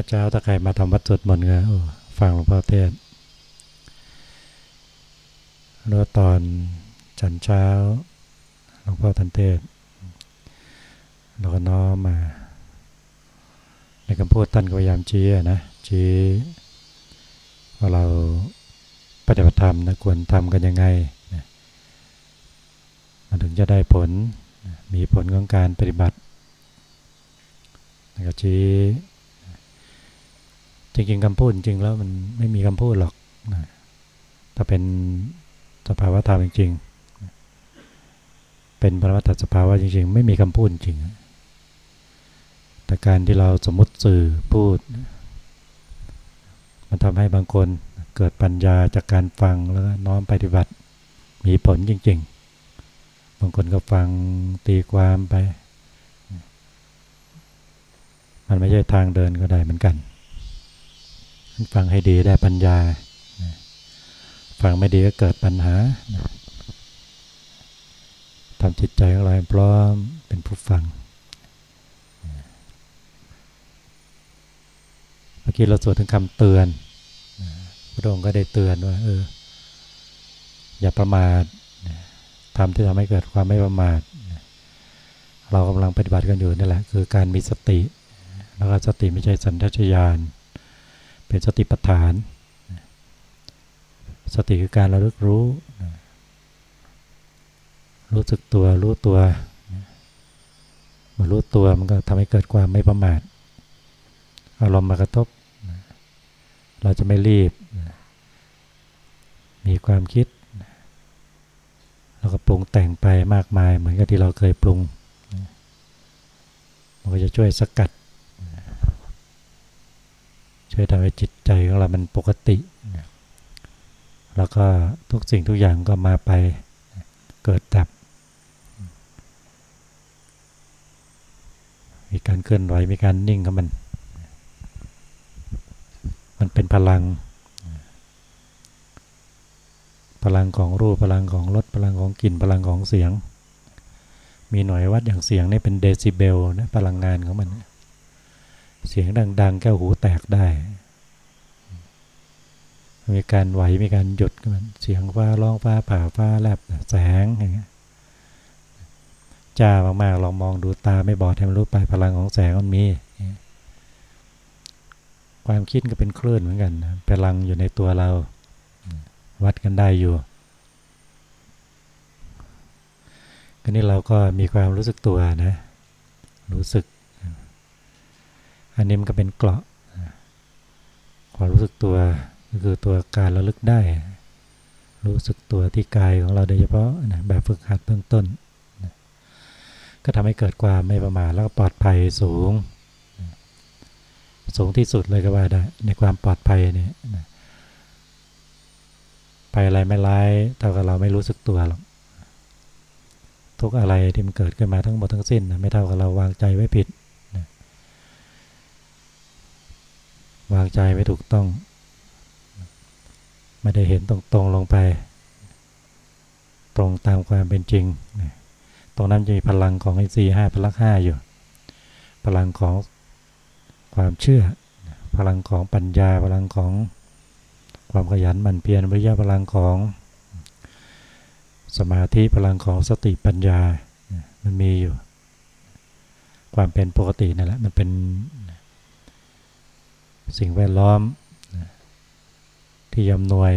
พระเจ้าถ้าใครมาทำวัดสวดมนต์ก็ฟังหลวงพ่อเทศแล้วตอนฉันเช้าหลวงพ่อทันเทศเราก็น้อมมา ในคำพูดท่านก็พยายามชี้นะชี้ว่าเราปฏิบัติธรรมนะควรทำกันยังไงนะมันถึงจะได้ผลมีผลของการปฏิบัติแล้วก็ชี้ จริงๆคำพูดจริงแล้วมันไม่มีคำพูดหรอกนะถ้าเป็นสภาวะธรรมจริงๆเป็นปรมัตถสภาวะจริงๆ ไม่มีคำพูดจริง แต่การที่เราสมมติสื่อพูด มันทำให้บางคนเกิดปัญญาจากการฟังแล้วก็น้อมปฏิบัติมีผลจริง ๆ บางคนก็ฟังตีความไป มันไม่ใช่ทางเดินก็ได้เหมือนกัน ฟังให้ดีได้ปัญญา ฟังไม่ดีก็เกิดปัญหาทำจิตใจของเราพร้อมเป็นผู้ฟัง เมื่อกี้เราสวดถึงคำเตือน พระองค์ก็ได้เตือนว่าเออ อย่าประมาททำที่ทำให้เกิดความไม่ประมาท เรากำลังปฏิบัติกันอยู่นี่แหละ คือการมีสติ แล้วก็สติไม่ใช่สัญชาตญาณ เป็นสติปัฏฐาน สติคือการระลึกรู้ รู้สึกตัวรู้ตัวมารู้ตัวมันก็ทำให้เกิดความไม่ประมาทอารมณ์มากระทบ เราจะไม่รีบ มีความคิดแล้วก็ปรุงแต่งไปมากมาย เหมือนกับที่เราเคยปรุง มันก็จะช่วยสกัด ช่วยทำให้จิตใจของเรามันปกติ แล้วก็ทุกสิ่งทุกอย่างก็มาไปเกิดดับ มีการเคลื่อนไหว มีการนิ่งของมัน มันเป็นพลัง พลังของรูป พลังของรส พลังของกลิ่น พลังของเสียง มีหน่วยวัดอย่างเสียงนี่เป็นเดซิเบลนะ พลังงานของมัน เสียงดัง ๆ แก้วหูแตกได้ มีการไหวมีการหยุดมันเสียงฟ้าร้องฟ้าผ่าฟ้าแลบแสงอย่างเงี้ยจ้ามากๆลองมองดูตาไม่บอดให้มันรู้ไปพลังของแสงมันมี ความคิดก็เป็นคลื่นเหมือนกันพลังอยู่ในตัวเรา วัดกันได้อยู่ก็นี้เราก็มีความรู้สึกตัวนะ รู้สึก อันนี้มันก็เป็นเกราะความรู้สึกตัวก็คือตัวการระลึกได้ รู้สึกตัวที่กายของเราโดยเฉพาะนะแบบฝึกหัดเบื้องต้นนะก็ทำให้เกิดความไม่ประมาทแล้วก็ปลอดภัยสูงนะสูงที่สุดเลยก็ว่าได้ในความปลอดภัยเนี่ยนะภัยอะไรไม่ร้ายเท่ากับเราไม่รู้สึกตัวหรอกทุกอะไรที่มันเกิดขึ้นมาทั้งหมดทั้งสิ้นนะไม่เท่ากับเราวางใจไว้ผิดนะ วางใจไว้ถูกต้อง ไม่ได้เห็นตรงๆลงไป ตรงตามความเป็นจริง ตรงนั้นจะมีพลังของไอซีห้าพลังห้าอยู่ พลังของความเชื่อ พลังของปัญญา พลังของความขยันหมั่นเพียรวิริยะพลังของ สมาธิพลังของสติปัญญา มันมีอยู่ ความเป็นปกตินั่นแหละ มันเป็น สิ่งแวดล้อมที่ยำนวย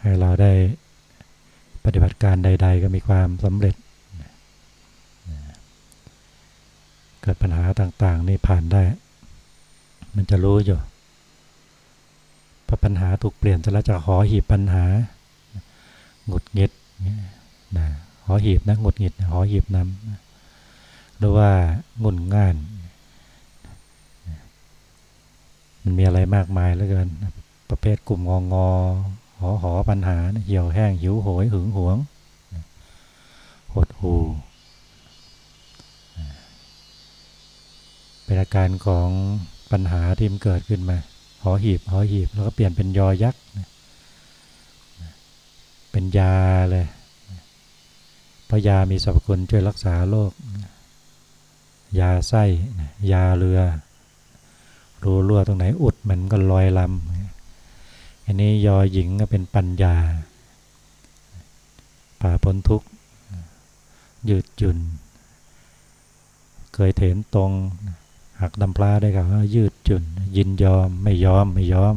ให้เราได้ปฏิบัติการใด ๆ ก็มีความสำเร็จ เกิดปัญหาต่างๆ นี่ผ่านได้ มันจะรู้อยู่พอปัญหาถูกเปลี่ยนจะแล้วจะหอหีบปัญหาหงุดหงิดนะหอหีบนะหงุดหงิดหอหีบนำหรือว่า งุนง่าน มันมีอะไรมากมายเหลือเกิน ประเภทกลุ่มงองอหอหอปัญหาเหี่ยวแห้งหิวโหยหึงหวง หดหูเป็นอาการของปัญหาที่มันเกิดขึ้นมา หอหีบหอหีบแล้วก็เปลี่ยนเป็นยอยักษ์เป็นยาเลยเพราะยามีสรรพคุณช่วยรักษาโรคยาไส้ยาเรือ รู้รั่วตรงไหนอุดมันก็ลอยลำอันนี้ยอหญิงก็เป็นปัญญาผ่าพ้นทุกข์ยืดหยุ่น เคยเห็นตรงหักดำพลาได้ครับว่ายืดหยุ่น ยินยอมไม่ยอมไม่ยอม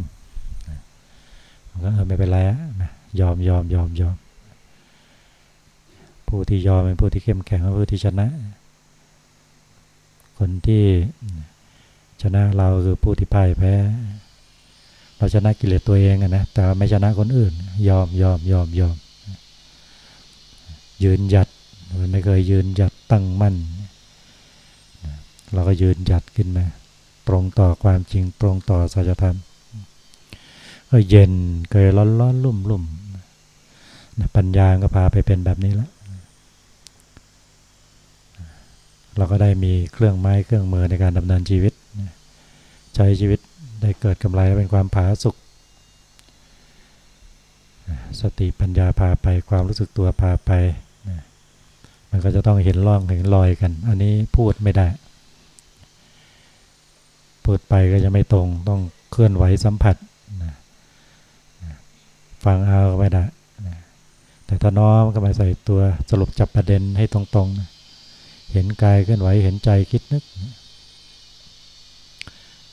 ก็เออไม่เป็นไรนะยอมยอมยอมยอมผู้ที่ยอมเป็นผู้ที่เข้มแข็งผู้ที่ชนะ คนที่ ชนะเราคือผู้ที่พ่ายแพ้ เราชนะกิเลสตัวเองนะแต่ไม่ชนะคนอื่น ยอมยอมยอมยอม ยืนหยัดมันไม่เคยยืนหยัดตั้งมั่น เราก็ยืนหยัดขึ้นมาตรงต่อความจริงตรงต่อสัจธรรมก็เย็นเคยร้อนร้อนลุ่มลุ่มปัญญาก็พาไปเป็นแบบนี้แล้วเราก็ได้มีเครื่องไม้เครื่องมือในการดำเนินชีวิต ช้ชีวิตได้เกิดกำไรเป็นความผาสุกสติปัญญาพาไปความรู้สึกตัวพาไปมันก็จะต้องเห็นร่องเห็นรอยกัน อันนี้พูดไม่ได้ พูดไปก็จะไม่ตรงต้องเคลื่อนไหวสัมผัสฟังเอาไม่ได้แต่ถ้าน้อมก็มาใส่ตัวสรุปจับประเด็นให้ตรงๆ เห็นกายเคลื่อนไหวเห็นใจคิดนึก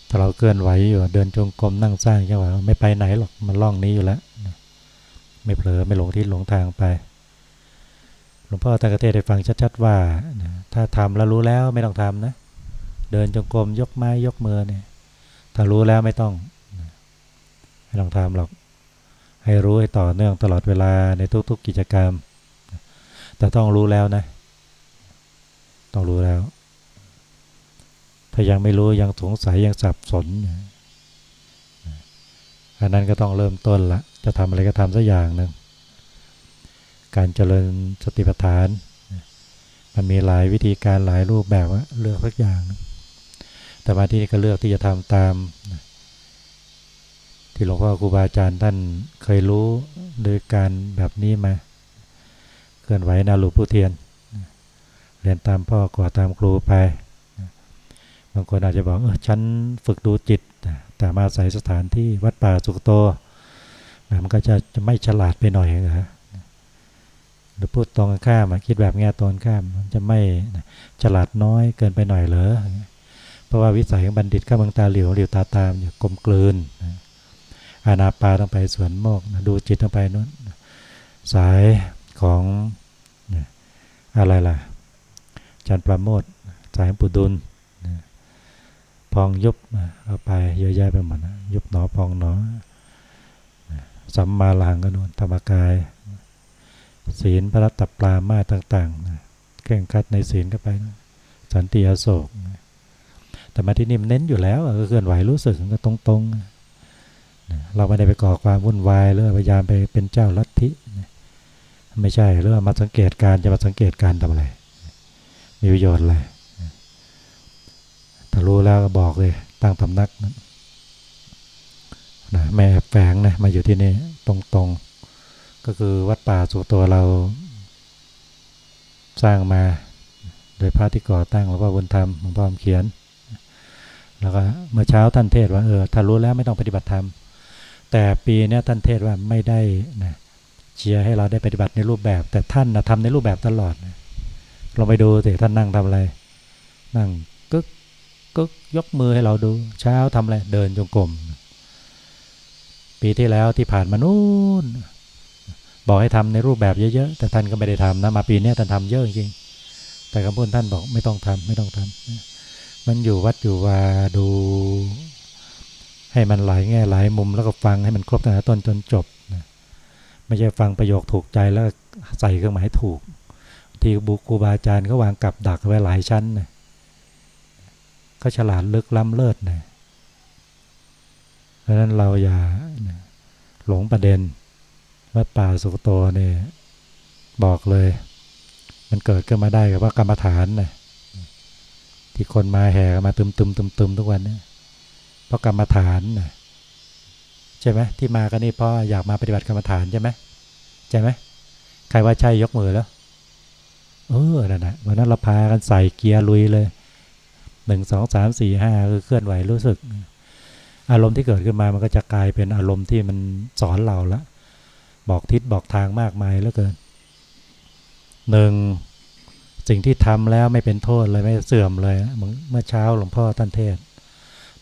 ถ้าเราเคลื่อนไหวอยู่เดินจงกรมนั่งสร้างจังหวะไม่ไปไหนหรอกมันล่องนี้อยู่แล้วไม่เผลอไม่หลงที่หลงทางไปหลวงพ่อตั้งเทศได้ฟังชัดๆว่าถ้าทำแล้วรู้แล้วไม่ต้องทำนะ เดินจงกรมยกไม้ยกมือเนี่ยถ้ารู้แล้วไม่ต้องไม่ต้องทำหรอก ให้รู้ให้ต่อเนื่องตลอดเวลาในทุกๆกิจกรรม แต่ต้องรู้แล้วนะ ต้องรู้แล้ว ถ้ายังไม่รู้ยังสงสัยยังสับสนอันนั้นก็ต้องเริ่มต้นละจะทำอะไรก็ทำสักอย่างหนึ่งการเจริญสติปัฏฐาน มันมีหลายวิธีการหลายรูปแบบว่าเลือกสักอย่าง แต่มาที่นี่ก็เลือกที่จะทำตาม ที่หลวงพ่อครูบาอาจารย์ท่านเคยรู้โดยการแบบนี้มาเคลื่อนไหวนาลูผู้เทียน เรียนตามพ่อกว่าตามครูไปางคนอาจจะบอกเออฉันฝึกดูจิต แต่มาใส่สถานที่วัดป่าสุกโตมันก็จะจะไม่ฉลาดไปหน่อยเหรอหรือพูดตรงข้ามคิดแบบแง่ตรงข้ามจะไม่ฉลาดน้อยเกินไปหน่อยเหรอเพราะว่าวิสัยของบัณฑิตข้าบังตาเหลียวเหลียวตาตามอยู่กลมกลืนอาณาปาต้องไปสวนโมกดูจิตต้องไปนู้นสายของอะไรล่ะจันประโมทสายปุดุล พองยุบเอาไปเยอะแยะไปหมดนะยุบหนอพองหนอสัมมาลังก็นู่นธรรมกาย ศีลพระรัตปรามาต่างๆเคร่งคัดในศีลก็ไปสันติอโศกแต่มาที่นี่มันเน้นอยู่แล้วก็เคลื่อนไหวรู้สึกก็ตรงๆเราไม่ได้ไปก่อความวุ่นวายหรือพยายามไปเป็นเจ้าลัทธิไม่ใช่หรือมาสังเกตการจะมาสังเกตการทำอะไรมีประโยชน์อะไร รู้แล้วก็บอกเลยตั้งตำนักนะแม่แฝงนะมาอยู่ที่นี่ตรงๆ ก็คือวัดป่าสุตัวเราสร้างมา โดยพระที่ก่อตั้งหลวงพ่อบุญธรรมหลวงพ่อเขียน แล้วก็เมื่อเช้าท่านเทศว่าเออถ้ารู้แล้วไม่ต้องปฏิบัติธรรมแต่ปีนี้ท่านเทศว่าไม่ได้นะเชียร์ให้เราได้ปฏิบัติในรูปแบบ แต่ท่านนะทำในรูปแบบตลอดนะลองไปดูสิท่านนั่งทำอะไร นั่ง กึกยกมือให้เราดู เช้าทำอะไรเดินจงกรมปีที่แล้วที่ผ่านมานู่นบอกให้ทำในรูปแบบเยอะๆ แต่ท่านก็ไม่ได้ทำนะมาปีนี้ท่านทำเยอะจริงแต่คำพูดท่านบอกไม่ต้องทำไม่ต้องทำมันอยู่วัดอยู่ว่าดู ให้มันหลายแง่หลายมุมแล้วก็ฟังให้มันครบตั้งแต่ต้นจนจบนะไม่ใช่ฟังประโยคถูกใจแล้วใส่เครื่องหมายถูก ที่บุครูบาอาจารย์เขาวางกับดักไว้หลายชั้นนะ ก็ฉลาดลึกล้ำเลิศนะเพราะนั้นเราอย่าหลงประเด็นวัดป่าสุกโตเนี่ยบอกเลย มันเกิดขึ้นมาได้กับว่ากรรมฐานนะที่คนมาแห่มาตึมตึมตึมตึมทุกวันเนี่ยเพราะกรรมฐานนะใช่ไหมที่มากันนี่เพราะอยากมาปฏิบัติกรรมฐานใช่ไหมใช่ไหมใครว่าใช่ยกมือแล้วเออนั่นนะวันนั้นเราพากันใส่เกียร์ลุยเลย หนึ่งสองสามสี่ห้าคือเคลื่อนไหวรู้สึก อารมณ์ที่เกิดขึ้นมามันก็จะกลายเป็นอารมณ์ที่มันสอนเราละ บอกทิศบอกทางมากมายแล้วเกินหนึ่งสิ่งที่ทำแล้วไม่เป็นโทษเลยไม่เสื่อมเลยเมื่อเช้าหลวงพ่อท่านเทศ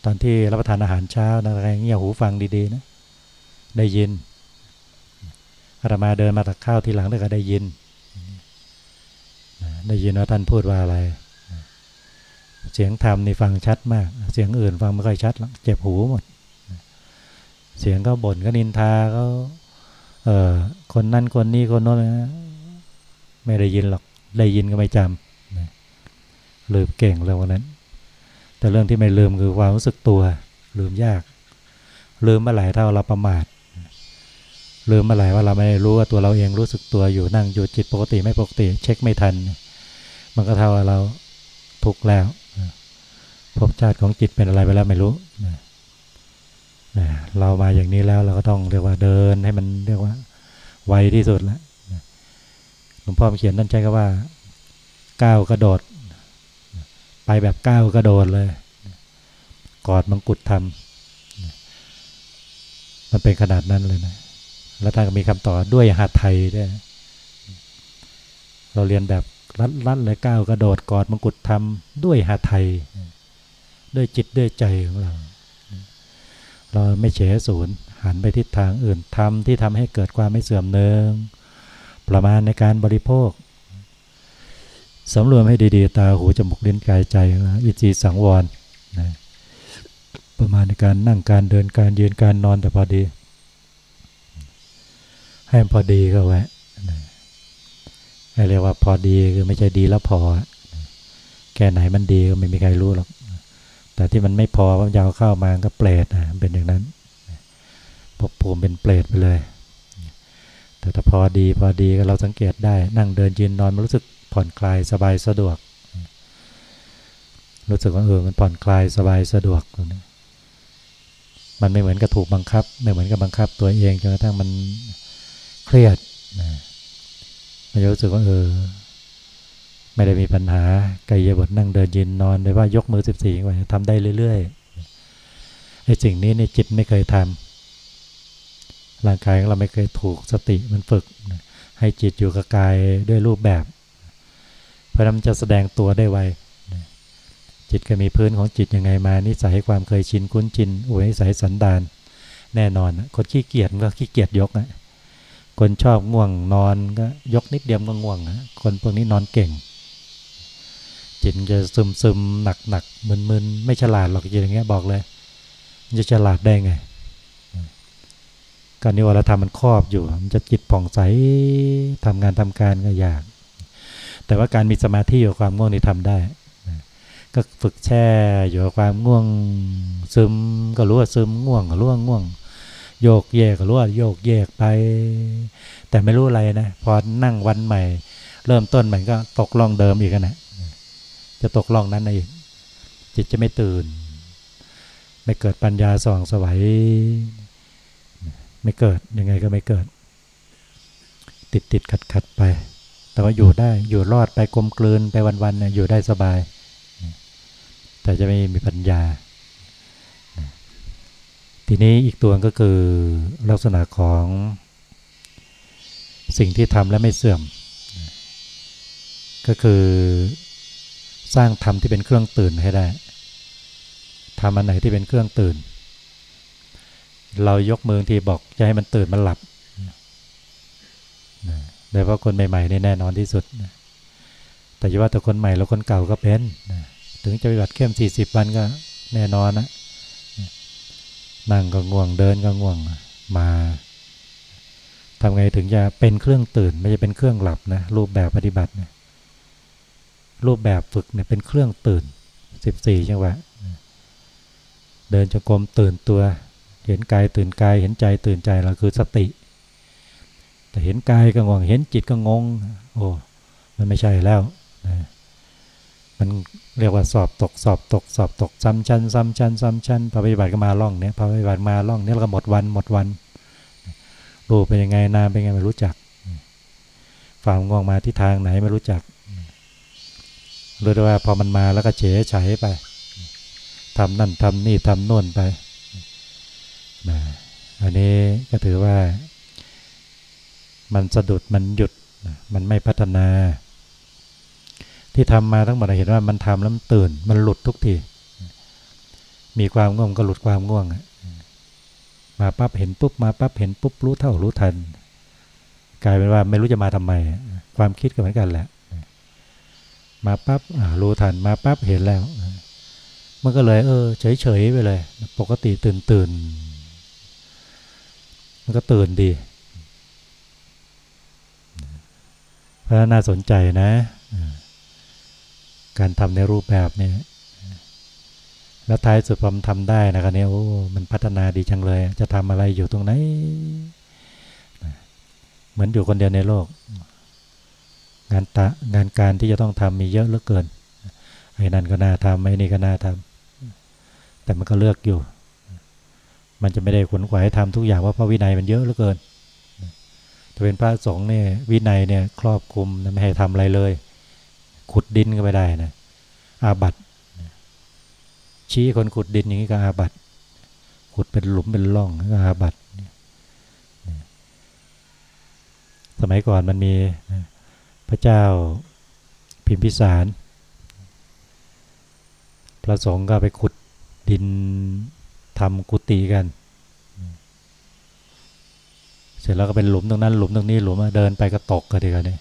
ตอนที่รับประทานอาหารเช้านะอะไรเงี้ยหูฟังดีๆนะได้ยินอาตมาเดินมาตักข้าวทีหลังแล้วก็ได้ยิน ได้ยินว่าท่านพูดว่าอะไร เสียงธรรมนี่ฟังชัดมาก เสียงอื่นฟังไม่ค่อยชัดเจ็บหูหมด เสียงก็บ่นก็นินทาก็เออคนนั้นคนนี้คนโน้นไม่ได้ยินหรอกได้ยินก็ไม่จำลืมเก่งเรื่องนั้น แต่เรื่องที่ไม่ลืมคือความรู้สึกตัว ลืมยาก ลืมเมื่อไหร่ถ้าเราประมาทลืมมื่อไหร่ว่าเราไม่รู้ว่าตัวเราเองรู้สึกตัวอยู่นั่งอยู่จิตปกติไม่ปกติ เช็คไม่ทัน มันก็เท่าเราทุกแล้ว ภพชาติของจิตเป็นอะไรไปแล้วไม่รู้เรามาอย่างนี้แล้วเราก็ต้องเรียกว่าเดินให้มันเรียกว่าไวที่สุดแล้วหลวงพ่อเขียนนั่นใช้คำว่าก้าวกระโดด ไปแบบก้าวกระโดดเลย กอดมังกุฎทำมันเป็นขนาดนั้นเลยนะ แล้วท่านก็มีคำต่อด้วยหัตไทยด้วยเราเรียนแบบรัดๆเลยก้าวกระโดดกอดมังกุฎทำด้วยหัตไทย ด้วยจิตด้วยใจของเรา เราไม่เฉยศูนย์หันไปทิศทางอื่นทำที่ทำให้เกิดความไม่เสื่อมเนืองประมาณในการบริโภคสำรวมให้ดีๆ ตาหูจมูกลิ้นกายใจอิจีสังวรนะประมาณในการนั่งการเดินการยืนการนอนแต่พอดี ให้พอดีก็ไว้เรียกว่าพอดีคือไม่ใช่ดีแล้วพอ แค่ไหนมันดีก็ไม่มีใครรู้หรอก แต่ที่มันไม่พอมันยาวเข้ามาก็เปรตนะเป็นอย่างนั้นพบภูมิเป็นเปรตไปเลย แต่ถ้าพอดีพอดีก็เราสังเกตได้ นั่งเดินยืนนอนมันรู้สึกผ่อนคลายสบายสะดวก รู้สึกว่าเออมันผ่อนคลายสบายสะดวกมันไม่เหมือนกับถูกบังคับ ไม่เหมือนกับบังคับตัวเองจนกระทั่งมันเครียดนะมันรู้สึกว่าเออ ไม่ได้มีปัญหากายบทนั่งเดินยืนนอนโดยว่ายกมือสิบสี่ไว้ทำได้เรื่อยๆไอ้สิ่งนี้ในจิตไม่เคยทำร่างกายของเราไม่เคยถูกสติมันฝึก ให้จิตอยู่กับกายด้วยรูปแบบ เพราะนั้นจะแสดงตัวได้ไวจิตก็มีพื้นของจิตยังไงมานิสัยความเคยชินคุ้นชินอุยนิสัยสันดานแน่นอนคนขี้เกียจก็ขี้เกียจยกอะคนชอบง่วงนอนก็ยกนิดเดียวก็ง่วงนะคนพวกนี้นอนเก่ง จิตจะซึมซึมหนักหนักมึนมึนไม่ฉลาดหรอกอย่างเงี้ยบอกเลยจะฉลาดได้ไงการนิวรธรรมมันครอบอยู่ มันจะจิตผ่องใสทำงานทำการก็ยาก แต่ว่าการมีสมาธิอยู่ความง่วงนี่ทำได้ ก็ฝึกแช่อยู่ความง่วงซึมก็รู้ว่าซึมง่วงก็รู้ว่าง่วง โยกเยกรู้ว่าโยกเยกไป แต่ไม่รู้อะไรนะ พอนั่งวันใหม่ เริ่มต้นใหมันก็ตกล่องเดิมอีกนะ จะตกล่องนั้นอีกจิตจะไม่ตื่น ไม่เกิดปัญญาส่องสวัยไม่เกิดยังไงก็ไม่เกิด ติดติดขัดขัดไป แต่ว่าอยู่ได้อยู่รอดไปกลมกลืนไปวันๆเนี่ยอยู่ได้สบาย แต่จะไม่มีปัญญา ทีนี้อีกตัวก็คือลักษณะของสิ่งที่ทำและไม่เสื่อม ก็คือ สร้างธรรมที่เป็นเครื่องตื่นให้ได้ทำอันไหนที่เป็นเครื่องตื่น เรายกมือที่บอกจะให้มันตื่นมันหลับโดยเฉพาะคนใหม่ๆนี่แน่นอนที่สุด แต่จะว่าแต่คนใหม่แล้วคนเก่าก็เป็น ถึงจะปฏิบัติเข้ม40วันก็แน่นอนนะนั่งก็ง่วงเดินก็ง่วงมาทำไงถึงจะเป็นเครื่องตื่น ไม่ใช่เป็นเครื่องหลับนะรูปแบบปฏิบัตินะ รูปแบบฝึกเนี่ยเป็นเครื่องตื่นสิบสี่จังหวะ เดินจงกรมตื่นตัว เห็นกายตื่นกาย เห็นใจตื่นใจเราคือสติ แต่เห็นกายก็งง เห็นจิตก็งง โอ้ มันไม่ใช่แล้วนะมันเรียกว่าสอบตก สอบตก สอบตกซ้ำชั้นซ้ำชั้นซ้ำชั้นพอปฏิบัติก็มาล่องเนี้ยพอปฏิบัติมาล่องเนี้ยแล้วก็หมดวันหมดวันรู้เป็นยังไงนามเป็นยังไงไม่รู้จักฝ่ามง่วงมาที่ทางไหนไม่รู้จัก รู้แต่ว่าพอมันมาแล้วก็เฉยเฉยไปทำนั่นทำนี่ทำโน่นไปนะอันนี้ก็ถือว่า มันสะดุดมันหยุดมันไม่พัฒนา ที่ทำมาทั้งหมดเห็นว่ามันทำแล้วมันตื่น มันหลุดทุกทีมีความง่วงก็หลุดความง่วงมาปั๊บเห็นปุ๊บมาปั๊บเห็นปุ๊บรู้เท่ารู้ทัน กลายเป็นว่าไม่รู้จะมาทำไม ความคิดก็เหมือนกันแหละ มาปั๊บรู้ทันมาปั๊บเห็นแล้ว มันก็เลย เออ เฉยๆไปเลย ปกติตื่นตื่นมันก็ตื่นดีเพราะน่าสนใจนะ การทำในรูปแบบนี้แล้วท้ายสุดพอมทำได้นะครับเนี่ยโอ้มันพัฒนาดีจังเลย จะทำอะไรอยู่ตรงไหน เหมือนอยู่คนเดียวในโลก งานตะงานการที่จะต้องทำมีเยอะเหลือเกินไอ้นั่นก็น่าทำไอ้นี่ก็น่าทำแต่มันก็เลือกอยู่ มันจะไม่ได้ขวนขวายทำทุกอย่างว่าพระวินัยมันเยอะเหลือเกินถ้าเป็นพระสงฆ์เนี่ยวินัยเนี่ยครอบคลุมไม่ให้ทำอะไรเลย ขุดดินก็ไม่ได้นะอาบัตชี้คนขุดดินอย่างนี้ก็อาบัตขุดเป็นหลุมเป็นร่องก็อาบัตสมัยก่อนมันมี พระเจ้าพิมพิสาร พระสงฆ์ก็ไปขุดดินทำกุฏิกัน เสร็จแล้วก็เป็นหลุมตรงนั้นหลุมตรงนี้หลุมเดินไปก็ตกกันดีกันเนี่ย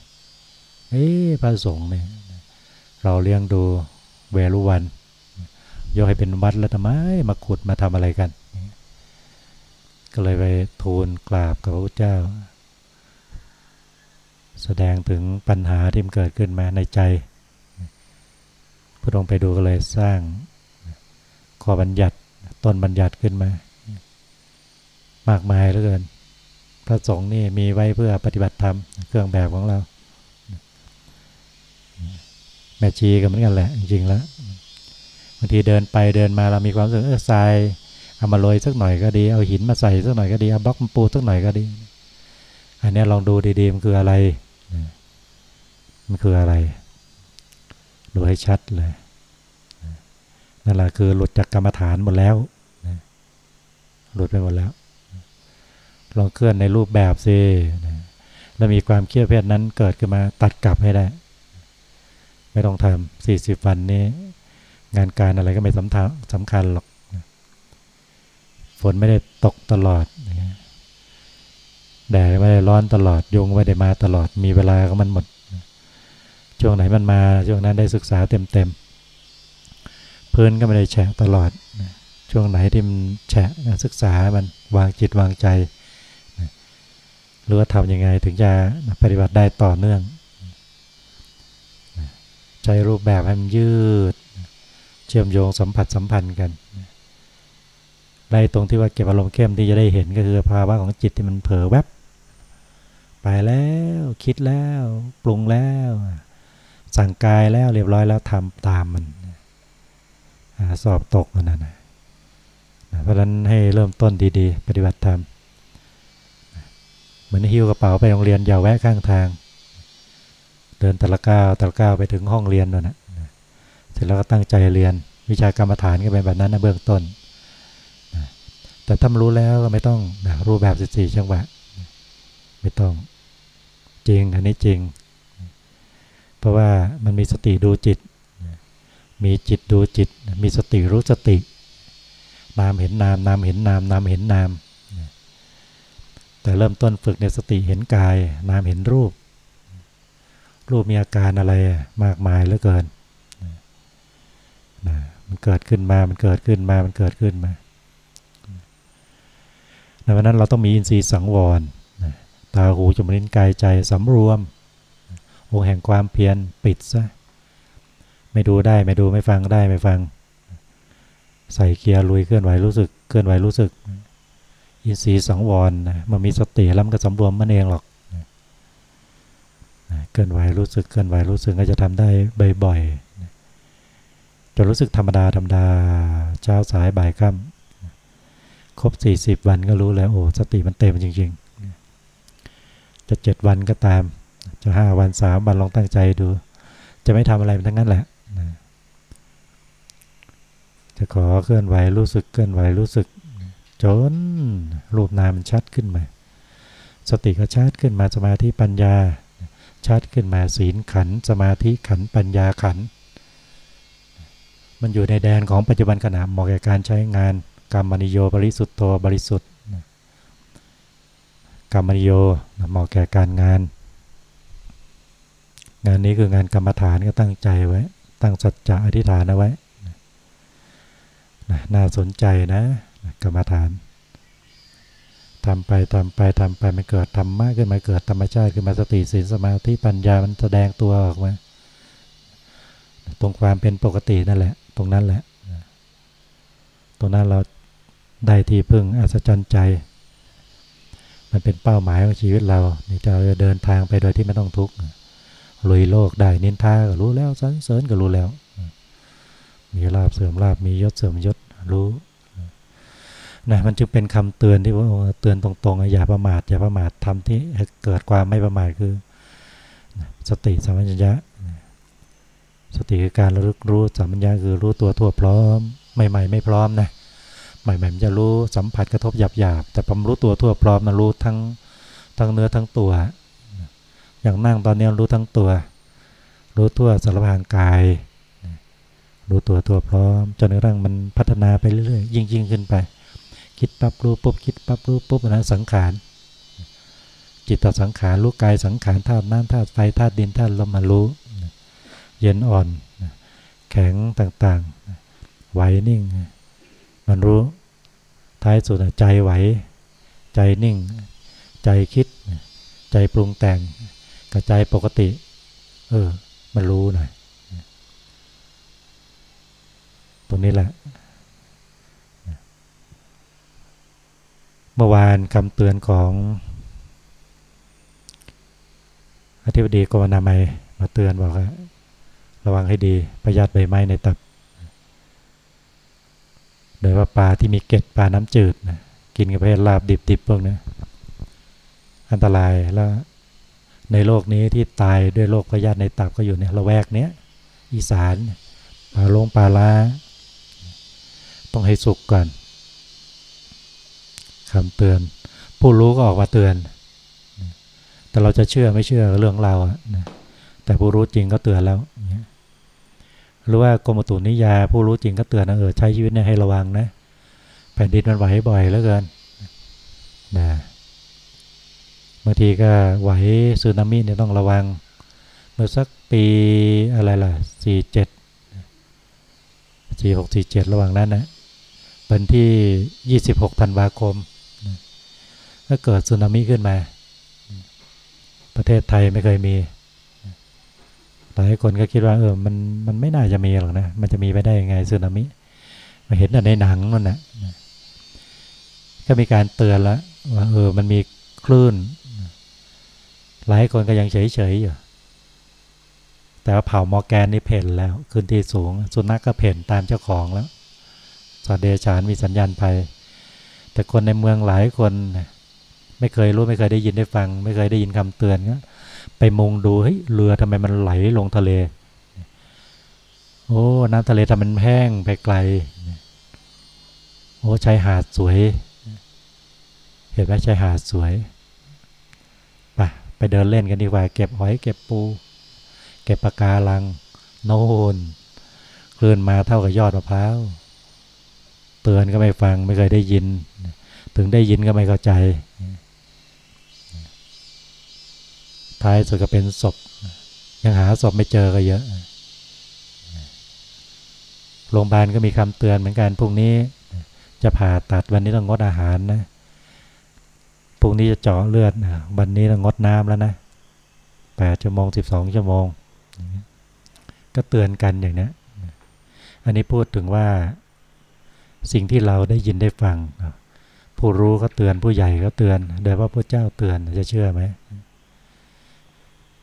เอ้พระสงฆ์เนี่ยเราเลี้ยงดูเวรุวันยกให้เป็นวัดแล้วทำไมมาขุดมาทำอะไรกัน ก็เลยไปทูลกราบกับพระเจ้า แสดงถึงปัญหาที่มันเกิดขึ้นมาในใจ พระองค์ไปดูก็เลยสร้างข้อบัญญัติต้นบัญญัติขึ้นมา มากมายเหลือเกิน พระสงฆ์นี่มีไว้เพื่อปฏิบัติธรรมเครื่องแบบของเรา แม่ชีก็เหมือนกันแหละจริงๆแล้วบางทีเดินไปเดินมาเรามีความรู้สึกเออทรายเอามาโรยสักหน่อยก็ดี เอาหินมาใส่สักหน่อยก็ดี เอาบล็อกมาปูสักหน่อยก็ดี อันนี้ลองดูดีๆมันคืออะไร มันคืออะไร ดูให้ชัดเลยนั่นแหละคือหลุดจากกรรมฐานหมดแล้วหลุดไปหมดแล้วลองเคลื่อนในรูปแบบซิแล้วมีความเครียดเพศนั้นเกิดขึ้นมาตัดกลับให้ได้ ไม่ต้องทำสี่สิบวันนี้ งานการอะไรก็ไม่สำคัญสำคัญหรอกฝนไม่ได้ตกตลอดแดดไม่ได้ร้อนตลอดยุงไม่ได้มาตลอดมีเวลาก็มันหมด ช่วงไหนมันมาช่วงนั้นได้ศึกษาเต็มๆพื้นก็ไม่ได้แฉะตลอด ช่วงไหนที่มันแฉะศึกษามันวางจิตวางใจหรือว่าทำยังไงถึงจะปฏิบัติได้ต่อเนื่องใจรูปแบบให้มันยืด เชื่อมโยงสัมผัสสัมพันธ์กันในตรงที่ว่าเก็บอารมณ์เข้มที่จะได้เห็นก็คือภาวะของจิตที่มันเผลอแวบไปแล้วคิดแล้ว ปรุงแล้ว สั่งกายแล้วเรียบร้อยแล้วทำตามมันสอบตกมันนะเพราะฉะนั้นให้เริ่มต้นดีๆ ปฏิบัติธรรมเหมือนหิ้วกระเป๋าไปโรงเรียนอย่าแวะข้างทาง เดินตะละก้าวตะละก้าวไปถึงห้องเรียนนั่นนะเสร็จแล้วก็ตั้งใจเรียนวิชากรรมฐานก็เป็นแบบนั้นนะเบื้องต้น แต่ถ้ารู้แล้วก็ไม่ต้องนะรูปแบบ 14 จังหวะ ไม่ต้องจริงอันนี้จริง เพราะว่ามันมีสติดูจิต มีจิตดูจิต มีสติรู้สติ นามเห็นนาม นามเห็นนาม นามเห็นนาม แต่เริ่มต้นฝึกในสติเห็นกาย นามเห็นรูป รูปมีอาการอะไรมากมายเหลือเกินนะมันเกิดขึ้นมา มันเกิดขึ้นมา มันเกิดขึ้นมาในวันนั้นเราต้องมีอินทรีย์สังวรตาหูจมูกลิ้นกายใจสำรวม องค์แห่งความเพียรปิดซะไม่ดูได้ไม่ดูไม่ฟังได้ไม่ฟัง ใส่เกียร์ลุยเคลื่อนไหวรู้สึกเคลื่อนไหวรู้สึก อินทรีย์สังวรนะมันมีสติแล้วมันก็สำรวมมันเองหรอกเคลื่อนไหวรู้สึกเคลื่อนไหวรู้สึกก็จะทำได้บ่อยๆจะรู้สึกธรรมดาธรรมดาเช้าสายบ่ายค่ำครบสี่สิบวันก็รู้แล้วโอ้สติมันเต็มจริง ๆ จะเจ็ดวันก็ตาม จะห้าวันสามวันลองตั้งใจดู จะไม่ทำอะไรมันทั้งนั้นแหละจะขอเคลื่อนไหวรู้สึกเคลื่อนไหวรู้สึก จนรูปนามมันชัดขึ้นมา สติก็ชัดขึ้นมาสมาธิปัญญา ชัดขึ้นมาศีลขันสมาธิขันปัญญาขัน มันอยู่ในแดนของปัจจุบันขณะเหมาะแก่การใช้งานกรรมนิโยบริสุทธิ์ตัวบริสุทธิ์กรรมนิโยเหมาะแก่การงาน งานนี้คืองานกรรมฐานก็ตั้งใจไว้ ตั้งสัจจะอธิษฐานเอาไว้น่าสนใจนะกรรมฐานทำไปทำไปทำไปมันเกิดธรรมะขึ้นมาเกิดธรรมชาติขึ้นมาสติสีนสมาธิปัญญามันแสดงตัวออกมาตรงความเป็นปกตินั่นแหละ ตรงนั้นแหละ ตรงนั้นเราได้ที่พึ่งอัศจรรย์ใจ มันเป็นเป้าหมายของชีวิตเรานี่จะเดินทางไปโดยที่ไม่ต้องทุกข์ ลุยโลกได้ นินทาก็รู้แล้วสันเสริญก็รู้แล้ว มีลาบเสื่อมลาบมียศเสื่อมยศรู้นะมันจึงเป็นคำเตือนที่ว่าเตือนตรงๆอย่าประมาทอย่าประมาททำที่เกิดความไม่ประมาทคือ สติสัมปชัญญะสติคือการระลึกรู้สัมปชัญญะคือรู้ตัวทั่วพร้อม ใหม่ ๆ ไม่พร้อมนะใหม่ๆมันจะรู้สัมผัสกระทบหยาบๆแต่ผมรู้ตัวทั่วพร้อมนะรู้ทั้งทั้งเนื้อทั้งตัว อย่างนั่งตอนนี้รู้ทั้งตัว รู้ทั่วสารพางกาย รู้ตัวทั่วพร้อม จนกระทั่งมันพัฒนาไปเรื่อยๆ ยิ่งๆขึ้นไป คิดปั๊บรู้ปุ๊บคิดปั๊บรู้ปุ๊บนะสังขาร จิตต่อสังขารรู้กายสังขารธาตุน้ำธาตุไฟธาตุดินธาตุลมมารู้ เย็นอ่อน แข็งต่างๆ ไหวนิ่ง มันรู้ ท้ายสุดใจไหว ใจนิ่ง ใจคิด ใจปรุงแต่ง ใจปกติ เออ มันรู้หน่อย ตรงนี้แหละ เมื่อวานคำเตือนของอธิบดีกรมนามัยมาเตือนบอกว่าระวังให้ดีประหยัดใบไม้ในตับ โดยว่าปลาที่มีเกล็ดปลาน้ำจืดนะกินกับเพศลาบดิบๆพวกนี้อันตรายแล้ว ในโลกนี้ที่ตายด้วยโรคพยาธิในตับก็อยู่ในละแวกเนี้ยอีสานปลาลงปลาล้าต้องให้สุกก่อนคำเตือน ผู้รู้ก็ออกมาเตือน แต่เราจะเชื่อไม่เชื่อเรื่องเราอะแต่ผู้รู้จริงก็เตือนแล้วหรือว่ากรมตุนิยาผู้รู้จริงก็เตือนนะเออใช้ชีวิตเนี่ยให้ระวังนะ แผ่นดินมันไหวบ่อยแล้วเกินนะ บางทีก็ไหวสึนามิเนี่ยต้องระวัง เมื่อสักปีอะไรล่ะสี่เจ็ดสี่หกสี่เจ็ดระหว่างนั้นนะเป็นที่ยี่สิบหกธันวาคมถ้าเกิดสึนามิขึ้นมา ประเทศไทยไม่เคยมีหลายคนก็คิดว่าเออมันมันไม่น่าจะมีหรอกนะมันจะมีไปได้ยังไงสึนามิมาเห็นแต่ในหนังนั่นแหละก็มีการเตือนแล้วว่าเออมันมีคลื่น หลายคนก็ยังเฉยเฉยอยู่แต่ว่าเผ่ามอแกนนี่เพ่นแล้วขึ้นที่สูง สุนัขกก็เพ่นตามเจ้าของแล้วสัตว์เดชานมีสัญญาณภัย แต่คนในเมืองหลายคนไม่เคยรู้ไม่เคยได้ยินได้ฟัง ไม่เคยได้ยินคำเตือนก็ไปมุงดูเฮ้ยเรือทำไมมันไหลลงทะเล โอ้น้ำทะเลทำมันแห้งไปไกล โอ้ชายหาดสวย เห็นไหมชายหาดสวย ไปเดินเล่นกันดีกว่า เก็บหอย เก็บปู เก็บปลาการัง โน่นคลื่นมาเท่ากับยอดมะพร้าวเตือนก็ไม่ฟังไม่เคยได้ยิน ถึงได้ยินก็ไม่เข้าใจ ท้ายสุดก็เป็นศพ ยังหาศพไม่เจอก็เยอะโรงพยาบาลก็มีคำเตือนเหมือนกันพรุ่งนี้ จะผ่าตัดวันนี้ต้องงดอาหารนะ รุ่งนี้จะเจาะเลือดวันนี้ต้องดน้ำแล้วนะแปดชั่วโมงสิบสองชั่วโมง ก็เตือนกันอย่างนี้อันนี้พูดถึงว่าสิ่งที่เราได้ยินได้ฟัง ผู้รู้ก็เตือนผู้ใหญ่ก็เตือนโดยว่าพระเจ้าเตือนจะเชื่อไหม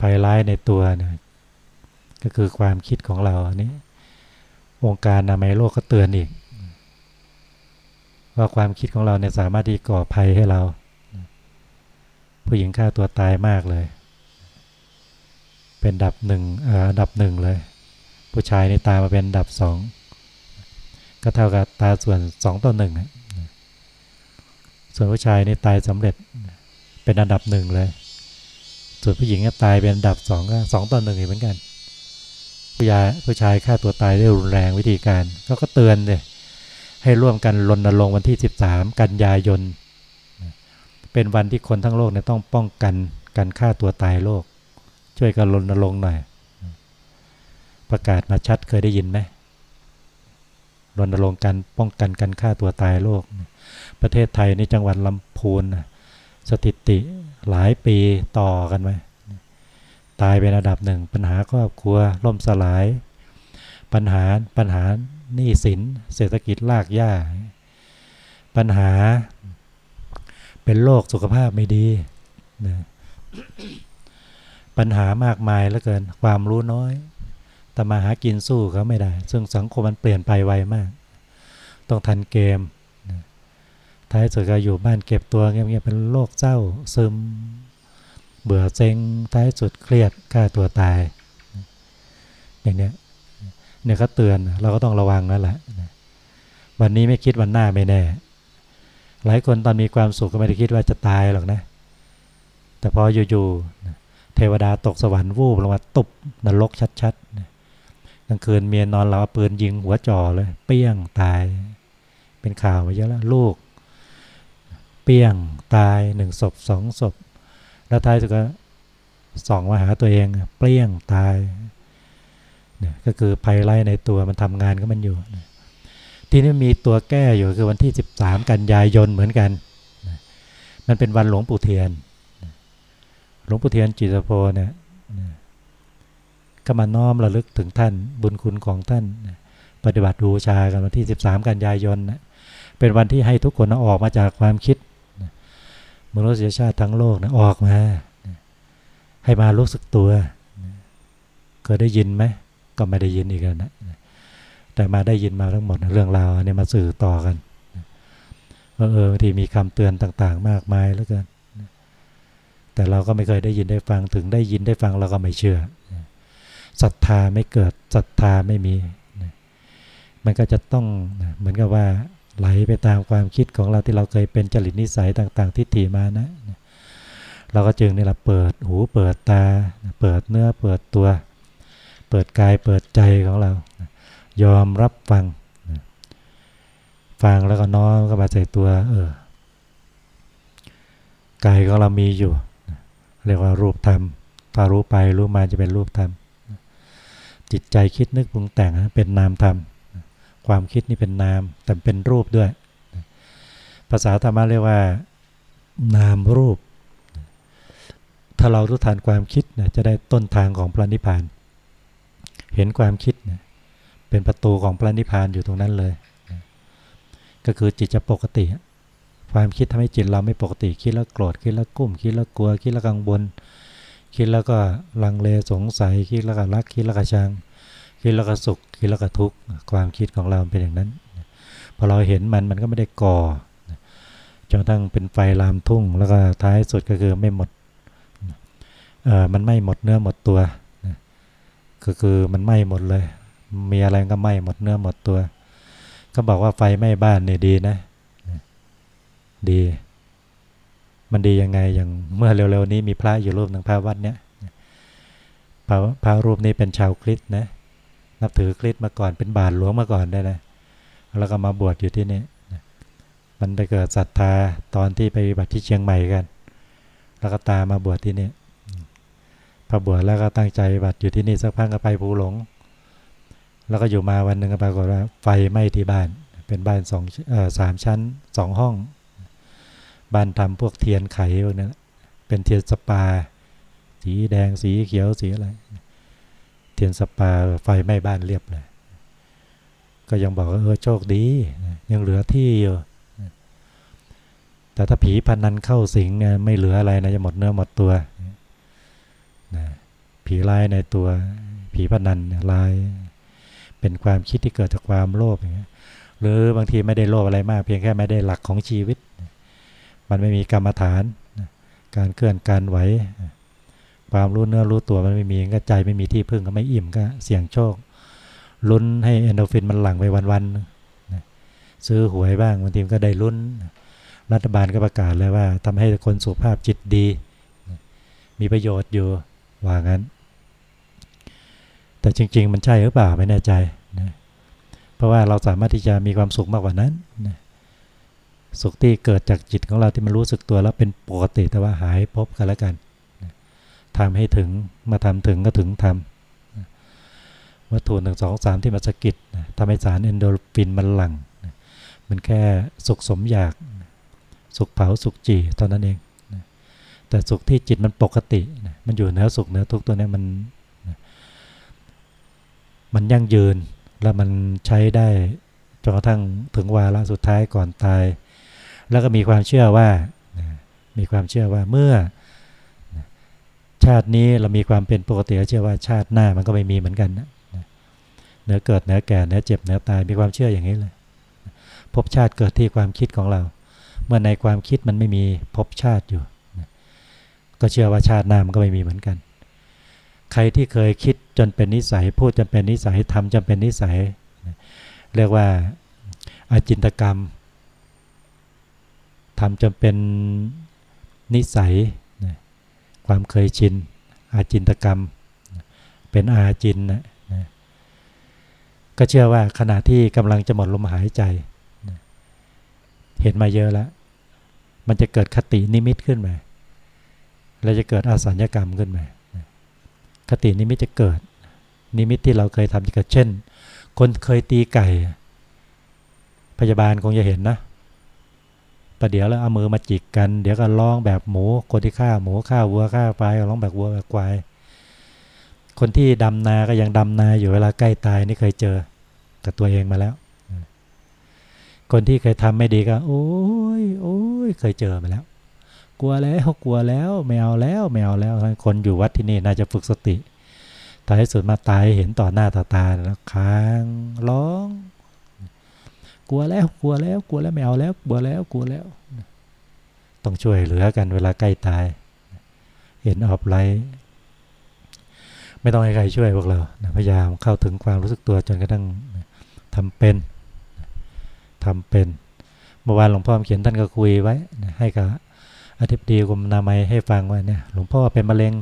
ภัยร้ายในตัวเนี่ยก็คือความคิดของเราอันนี้วงการนามัยโลกก็เตือนอีก ว่าความคิดของเราเนี่ยสามารถที่ก่อภัยให้เรา ผู้หญิงฆ่าตัวตายมากเลย เป็นดับหนึ่งอันดับหนึ่งเลย ผู้ชายในตามมาเป็นดับสองก็เท่ากับตาส่วนสองต่อหนึ่งส่วนผู้ชายในตายสำเร็จเป็นอันดับหนึ่งเลย ส่วนผู้หญิงตายเป็นอันดับสองก็สองต่อหนึ่งเหมือนกันผู้ชายผู้ชายฆ่าตัวตายได้รุนแรงวิธีการเขาก็เตือนเลยให้ร่วมกันรณรงค์วันที่ 13 กันยายน เป็นวันที่คนทั้งโลกเนี่ยต้องป้องกันการฆ่าตัวตายโลก ช่วยกันรณรงค์หน่อย ประกาศมาชัดเคยได้ยินไหมรณรงค์การป้องกันการฆ่าตัวตายโลก ประเทศไทยในจังหวัดลำพูนสถิติหลายปีต่อกันไหมตายเป็นระดับหนึ่ง ปัญหาครอบครัวล่มสลาย ปัญหาปัญหาหนี้สิน เศรษฐกิจลากย่าปัญหา เป็นโรคสุขภาพไม่ดีนะปัญหามากมายเหลือเกิน ความรู้น้อย แต่มาหากินสู้เขาไม่ได้ ซึ่งสังคมมันเปลี่ยนไปไวมาก ต้องทันเกมนะท้ายสุดก็อยู่บ้านเก็บตัวเงียบๆเป็นโรคเศร้าซึม เบื่อเซ็ง ท้ายสุดเครียดฆ่าตัวตาย อย่างเนี้ยเนี่ยเขาเตือนเราก็ต้องระวังแล้วแหละวันนี้ไม่คิดวันหน้าไม่แน่ หลายคนตอนมีความสุขก็ไม่ได้คิดว่าจะตายหรอกนะ แต่พออยู่ๆเทวดาตกสวรรค์วูบลงมาตุบนรกชัดๆกลางคืนเมียนอนเราเอาปืนยิงหัวจ่อเลย เปี้ยงตาย เป็นข่าวมาเยอะแล้วลูก เปี้ยงตายหนึ่งศพสองศพ แล้วท้ายสุดก็ส่องมาหาตัวเองเปรี้ยงตายเนี่ยก็คือภัยไล่ในตัวมันทำงานก็มันอยู่นะ ทีนี้มีตัวแก้อยู่คือวันที่ 13 กันยายนเหมือนกัน มันเป็นวันหลวงปู่เทียน หลวงปู่เทียนจิตโพเนี่ยก็มาน้อมระลึกถึงท่านบุญคุณของท่าน ปฏิบัติบูชากันวันที่ 13 กันยายนนะเป็นวันที่ให้ทุกคนออกมาจากความคิดมนุษยชาติทั้งโลกนะออกมา ให้มารู้สึกตัวนะเคยได้ยินไหมก็ไม่ได้ยินอีกแล้วนะ แต่มาได้ยินมาทั้งหมดเรื่องราวเนี่ยมาสื่อต่อกันว่าเออบางทีมีคำเตือนต่างๆ มากมายแล้วกันแต่เราก็ไม่เคยได้ยินได้ฟังถึงได้ยินได้ฟังเราก็ไม่เชื่อศรัทธาไม่เกิดศรัทธาไม่มี มันก็จะต้องเหมือนกับว่าไหลไปตามความคิดของเราที่เราเคยเป็นจริตนิสัยต่าง ๆ ที่ถีมานะ เราก็จึงนี่แหละเปิดหูเปิดตา เปิดเนื้อเปิดตัว เปิดกายเปิดใจของเรา ยอมรับฟัง ฟังแล้วก็น้อมก็มาใส่ตัว เออกายของเรามีอยู่ เรียกว่ารูปธรรม ถ้ารู้ไปรู้มาจะเป็นรูปธรรม จิตใจคิดนึกปรุงแต่งเป็นนามธรรม ความคิดนี่เป็นนาม แต่เป็นรูปด้วย ภาษาธรรมะเรียกว่า นามรูป ถ้าเรารู้ทันความคิดจะได้ต้นทางของพระนิพพาน เห็นความคิดเนี่ย เป็นประตูของพระนิพพานอยู่ตรงนั้นเลย ก็คือจิตจะปกติ ความคิดทำให้จิตเราไม่ปกติ คิดแล้วโกรธ คิดแล้วกุ้ม คิดแล้วกลัว คิดแล้วกังวล คิดแล้วก็ลังเลสงสัย คิดแล้วก็รัก คิดแล้วก็ชัง คิดแล้วก็สุข คิดแล้วก็ทุกข์ ความคิดของเราเป็นอย่างนั้น พอเราเห็นมันมันก็ไม่ได้ก่อ จนทั้งเป็นไฟลามทุ่ง แล้วก็ท้ายสุดก็คือไม่หมดเออมันไม่หมดเนื้อหมดตัวก็คือมันไหม้หมดเลย มีอะไรก็ไหม้หมดเนื้อหมดตัว ก็บอกว่าไฟไหม้บ้านเนี่ยดีนะ ดี มันดียังไงอย่างเมื่อเร็วๆนี้มีพระอยู่รูปหนึ่งพระวัดเนี่ยพระพระรูปนี้เป็นชาวคริสต์นะ นับถือคริสต์มาก่อนเป็นบาทหลวงมาก่อนได้นะแล้วก็มาบวชอยู่ที่นี่มันไปเกิดศรัทธาตอนที่ไปบัติที่เชียงใหม่กัน แล้วก็ตามมาบวชที่นี่พอบวชแล้วก็ตั้งใจปฏิบัติอยู่ที่นี่สักพักก็ไปภูหลง แล้วก็อยู่มาวันหนึ่งก็ปรากฏว่าไฟไหม้ที่บ้าน เป็นบ้านสองสามชั้นสองห้อง บ้านทำพวกเทียนไขพวกนี้เป็นเทียนสปา สีแดงสีเขียวสีอะไร เทียนสปาไฟไหม้บ้านเรียบเลย ก็ยังบอกว่าเออโชคดี ยังเหลือที่อยู่แต่ถ้าผีพันนันเข้าสิงเนี่ยไม่เหลืออะไรนะจะหมดเนื้อหมดตัวนะผีร้ายในตัว ผีพันันลาย เป็นความคิดที่เกิดจากความโลภอย่างเงี้ยหรือบางทีไม่ได้โลภอะไรมาก เพียงแค่ไม่ได้หลักของชีวิต มันไม่มีกรรมฐาน การเคลื่อนการไหว ความรู้เนื้อรู้ตัวมันไม่มีก็ใจไม่มีที่พึ่งก็ไม่อิ่มก็เสี่ยงโชค ลุ้นให้เอนโดฟินมันหลั่งไปวันๆซื้อหวยบ้างบางทีก็ได้ลุ้น รัฐบาลก็ประกาศเลยว่าทำให้คนสุขภาพจิตดี มีประโยชน์อยู่ว่างั้น แต่จริง ๆ มันใช่หรือเปล่าไม่แน่ใจนะเพราะว่าเราสามารถที่จะมีความสุขมากกว่านั้นนะสุขที่เกิดจากจิตของเราที่มันรู้สึกตัวแล้วเป็นปกติแต่ว่าหายพบกันแล้วกันทำให้ถึงมาทำถึงก็ถึงทำวัตถุหนึ่งสองสามที่มาสกิดทำให้สารเอนโดรฟินมันหลั่งมันแค่สุขสมอยากสุขเผาสุขจีตอนนั้นเองแต่สุขที่จิตมันปกติมันอยู่เหนือสุขเหนือทุกตัวนี้มัน มันยั่งยืนแล้วมันใช้ได้จนกระทั่งถึงวาระสุดท้ายก่อนตาย แล้วก็มีความเชื่อว่ามีความเชื่อว่าเมื่อ ชาตินี้เรามีความเป็นปกติเชื่อว่าชาติหน้ามันก็ไม่มีเหมือนกันนะเนื้อเกิดเนื้อแก่เนื้อเจ็บเนื้อตายมีความเชื่ออย่างนี้เลยพบชาติเกิดที่ความคิดของเรา เมื่อในความคิดมันไม่มีพบชาติอยู่ ก็เชื่อว่าชาติหน้ามันก็ไม่มีเหมือนกัน ใครที่เคยคิดจนเป็นนิสัย พูดจนเป็นนิสัยทำจนเป็นนิสัย เรียกว่าอาจินตกรรมทำจนเป็นนิสัย ความเคยชิน อาจินตกรรม เป็นอาจินนะก็เชื่อว่าขณะที่กำลังจะหมดลมหายใจ เห็นมาเยอะแล้ว มันจะเกิดคตินิมิตขึ้นมา แล้วจะเกิดอาสัญญกรรมขึ้นมา คตินิมิตจะเกิด นิมิตที่เราเคยทำจะเกิดเช่น คนเคยตีไก่ พยาบาลคงจะเห็นนะประเดี๋ยวแล้วเอามือมาจิกกัน เดี๋ยวก็ร้องแบบหมู คนที่ฆ่าหมูฆ่าวัวฆ่าควายร้องแบบวัวแบบควาย คนที่ดำนาก็ยังดำนาอยู่เวลาใกล้ตายนี่เคยเจอกับตัวเองมาแล้ว คนที่เคยทำไม่ดีก็ โอ้ยโอ้ยเคยเจอมาแล้ว กลัวแล้วกลัวแล้วไม่เอาแล้วไม่เอาแล้ว คนอยู่วัดที่นี่น่าจะฝึกสติท้ายสุดมาตายเห็นต่อหน้าต่อตาแล้วค้างร้อง กลัวแล้วกลัวแล้วกลัวแล้วไม่เอาแล้วกลัวแล้วกลัวแล้ว ต้องช่วยเหลือกันเวลาใกล้ตาย เห็นออบไลท์ไม่ต้องให้ใครช่วยพวกเราพยายามเข้าถึงความรู้สึกตัวจนกระทั่งทำเป็นทำเป็นเมื่อวานหลวงพ่อเขียนท่านก็คุยไว้ให้กับ อธิบดีกรมนามัยให้ฟังว่าเนี่ยหลวงพ่อเป็นมะเร็ง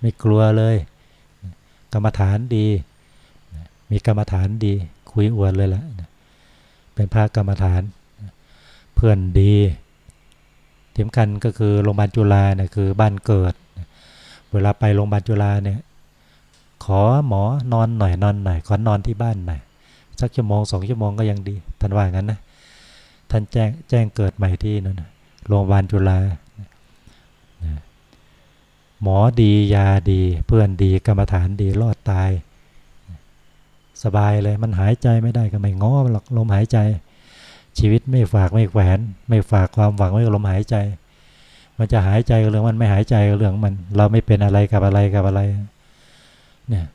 ไม่กลัวเลย กรรมฐานดี มีกรรมฐานดี คุยอวดเลยแหละเป็นพระกรรมฐาน เพื่อนดีเทียมกันก็คือโรงพยาบาลจุฬาเนี่ยคือบ้านเกิด เวลาไปโรงพยาบาลจุฬาเนี่ยขอหมอนอนหน่อยนอนหน่อยขอนอนที่บ้านหน่อยสักชั่วโมงสองชั่วโมงก็ยังดีท่านว่างั้นนะท่านแจ้งแจ้งเกิดใหม่ที่นั่น โรงพยาบาลจุฬาหมอดียาดีเพื่อนดีกรรมฐานดีรอดตาย สบายเลยมันหายใจไม่ได้ก็ไม่ง้อหรอกลมหายใจ ชีวิตไม่ฝากไม่แขวน ไม่ฝากความหวังไว้กับลมหายใจ มันจะหายใจกับเรื่องมันไม่หายใจกับเรื่องมัน เราไม่เป็นอะไรกับอะไรกับอะไรเนี่ย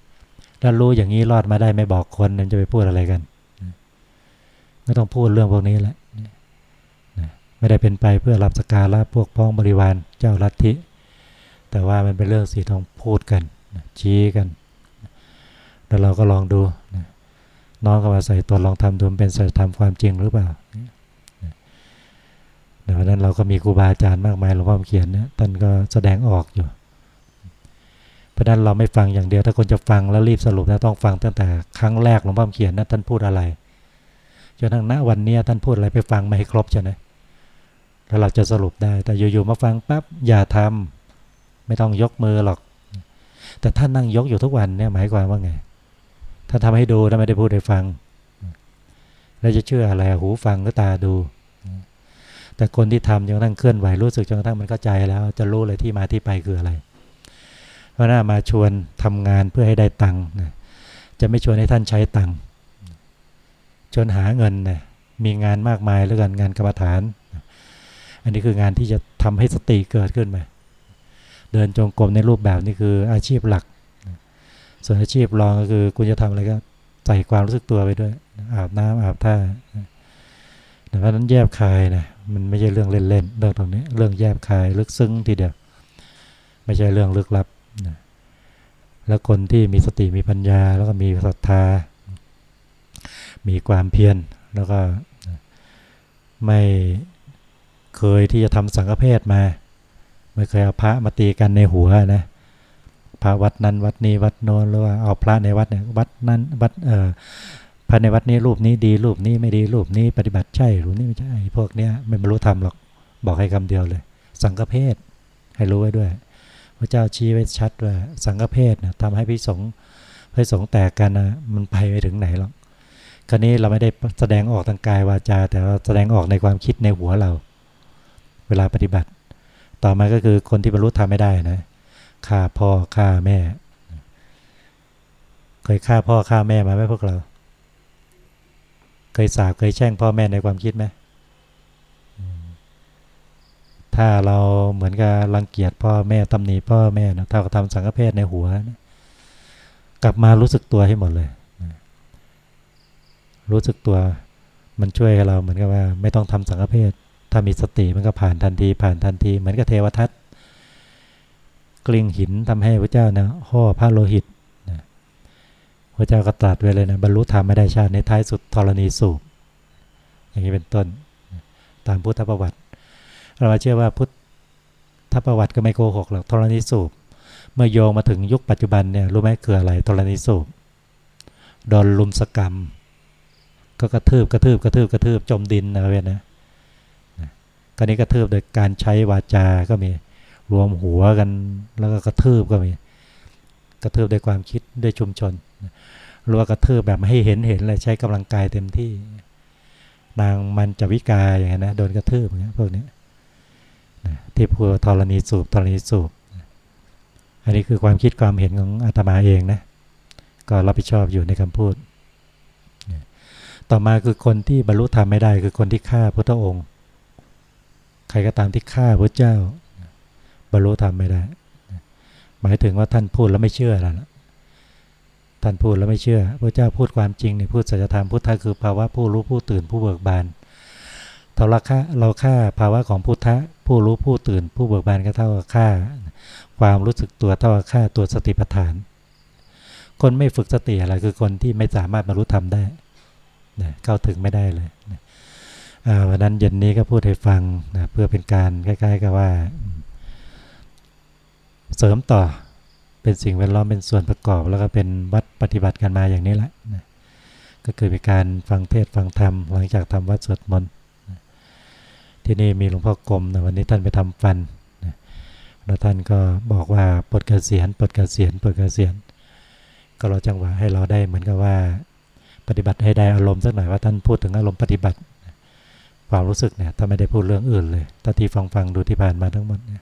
ถ้ารู้อย่างนี้รอดมาได้ไม่บอกคนมันจะไปพูดอะไรกันไม่ต้องพูดเรื่องพวกนี้แหละ ไม่ได้เป็นไปเพื่อรับสการะพวกพ้องบริวารเจ้าลัทธิ แต่ว่ามันเป็นเรื่องสีทองพูดกันชี้กันแล้วเราก็ลองดูน้องก็มาใส่ตัวลองทำดูเป็นสัจธรรมความจริงหรือเปล่าดังนั้นเราก็มีครูบาอาจารย์มากมายหลวงพ่อเขียนเนี่ยท่านก็แสดงออกอยู่เพราะนั้นเราไม่ฟังอย่างเดียวถ้าคนจะฟังแล้วรีบสรุปนะต้องฟังตั้งแต่ครั้งแรกหลวงพ่อเขียนนะท่านพูดอะไรจนทั้งณวันนี้ท่านพูดอะไรไปฟังไม่ให้ครบใช่ไหม แล้วเราจะสรุปได้ แต่อยู่ๆมาฟังปั๊บอย่าทำไม่ต้องยกมือหรอก แต่ท่านนั่งยกอยู่ทุกวันเนี่ยหมายความว่าไงถ้านทำให้ดูแล้วไม่ได้พูดให้ฟังเราจะเชื่ออะไรหูฟังก็ตาดู แต่คนที่ทำจนกระทั่งเคลื่อนไหวรู้สึกจนกระทั่งมันเข้าใจแล้ว จะรู้เลยที่มาที่ไปคืออะไร เพราะน่ามาชวนทำงานเพื่อให้ได้ตังค์จะไม่ชวนให้ท่านใช้ตังค์ชวนหาเงินนะมีงานมากมายแล้วกันงานกรรมฐาน อันนี้คืองานที่จะทำให้สติเกิดขึ้นมา เดินจงกรมในรูปแบบนี้คืออาชีพหลัก ส่วนอาชีพรองก็คือคุณจะทำอะไรก็ใส่ความรู้สึกตัวไปด้วย อาบน้ำอาบท่าเพราะนั้นแยบคายนะมันไม่ใช่เรื่องเล่นๆเรื่องตรงนี้ เรื่องแยบคายลึกซึ้งทีเดียวไม่ใช่เรื่องลึกลับนะแล้วคนที่มีสติมีปัญญา แล้วก็มีศรัทธา มีความเพียรแล้วก็ไม่ เคยที่จะทำสังฆเพศมา ไม่เคยเอาพระมาตีกันในหัวนะพระวัดนั้นวัดนี้วัดโน้นหรือว่าเอาพระในวัดเนี่ยวัดนั้นวัดเอ่อพระในวัดนี้รูปนี้ดีรูปนี้ไม่ดีรูปนี้ปฏิบัติใช่รูปนี้ไม่ใช่พวกเนี้ยไม่รรลุธรรมหรอกบอกให้คำเดียวเลย สังฆเพศให้รู้ไว้ด้วย พระเจ้าชี้ไว้ชัดว่าสังฆเพศนะทำให้พิสงพิสงฆ์แตกกันนะมันไปไม่ถึงไหนหรอกคราวนี้เราไม่ได้แสดงออกทางกายวาจา แต่เราแสดงออกในความคิดในหัวเรา เวลาปฏิบัติ ต่อมาก็คือคนที่บรรลุธรรมไม่ได้นะฆ่าพ่อฆ่าแม่ เคยฆ่าพ่อฆ่าแม่มาไหมพวกเรา เคยสาบเคยแช่งพ่อแม่ในความคิดไหมถ้าเราเหมือนกับรังเกียจพ่อแม่ตำหนิพ่อแม่นะเท่ากับทำสังฆเพศในหัวนะกลับมารู้สึกตัวให้หมดเลยนะรู้สึกตัวมันช่วยให้เราเหมือนกับว่า ไม่ต้องทำสังฆเพศ ถ้ามีสติมันก็ผ่านทันที ผ่านทันที เหมือนกับเทวทัตกลิ้งหินทำให้พระเจ้านะห่อพระโลหิตนะพระเจ้าก็ตรัสไว้เลยนะบรรลุธรรมไม่ได้ชาติในท้ายสุดธรณีสูบอย่างนี้เป็นต้นตามพุทธประวัติ เราเชื่อว่าพุทธประวัติก็ไม่โกหกหรอกธรณีสูบเมื่อโยงมาถึงยุคปัจจุบันเนี่ยรู้ไหมคืออะไรธรณีสูบโดนลุมสกรรม ก็กระทืบกระทืบกระทืบกระทืบจมดินนะเว้ยนะ กรณีกระทืบโดยการใช้วาจาก็มีรวมหัวกันแล้วก็กระทืบก็มีกระทืบด้วยความคิดด้วยชุมชนหรือว่ากระทืบแบบให้เห็นเห็นเลยใช้กำลังกายเต็มที่ นางมันจะวิกายอย่างนี้นะโดนกระทืบอย่างนี้พวกนี้ที่พูดธรณีสูบธรณีสูบอันนี้คือความคิดความเห็นของอาตมาเองนะก็รับผิดชอบอยู่ในคำพูด ต่อมาคือคนที่บรรลุธรรมไม่ได้คือคนที่ฆ่าพระองค์ รก็ตามที่ฆ่าพระเจ้าบรรลุธรรมไม่ได้ หมายถึงว่าท่านพูดแล้วไม่เชื่อแล้วท่านพูดแล้วไม่เชื่อ พระเจ้าพูดความจริงเนี่ยพูดสัจธรรมพุทธะคือภาวะผู้รู้ผู้ตื่นผู้เบิกบานเราละค่าเราค่าภาวะของพุทธะผู้รู้ผู้ตื่น ผู้เบิกบานก็เท่ากับค่า ความรู้สึกตัวเท่ากับค่าตัวสติปัฏฐาน คนไม่ฝึกสติอะไรคือคนที่ไม่สามารถบรรลุธรรมได้เข้าถึงไม่ได้เลยนะ วันนั้นเย็นนี้ก็พูดให้ฟังนะเพื่อเป็นการใกล้ๆกับว่า เสริมต่อเป็นสิ่งแวดล้อมเป็นส่วนประกอบ แล้วก็เป็นวัดปฏิบัติกันมาอย่างนี้แหละนะก็คือเป็นการฟังเทศฟังธรรมหลังจากทำวัดสวดมนต์ที่นี่มีหลวงพ่อกรมนะวันนี้ท่านไปทำฟันนะแล้วท่านก็บอกว่าปลดเกษียณปลดเกษียณปลดเกษียณก็รอจังหวะให้เราได้เหมือนกับว่า ปฏิบัติให้ได้อารมณ์สักหน่อยว่าท่านพูดถึงอารมณ์ปฏิบัติ ความรู้สึกเนี่ยถ้าไม่ได้พูดเรื่องอื่นเลยถ้าที่ฟังฟังดูที่ผ่านมาทั้งหมดเนี่ย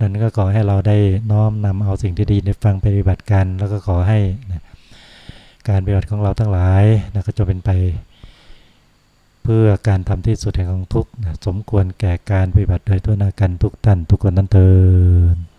นั้นก็ขอให้เราได้น้อมนำเอาสิ่งที่ดีในฟังไปปฏิบัติกันแล้วก็ขอให้นะการปฏิบัติของเราทั้งหลายนะก็จะเป็นไป เพื่อการทำที่สุดแห่งของทุกข์สมควรแก่การปฏิบัติโดยทั่วหน้ากันทุกท่านทุกคนนั้นเถิด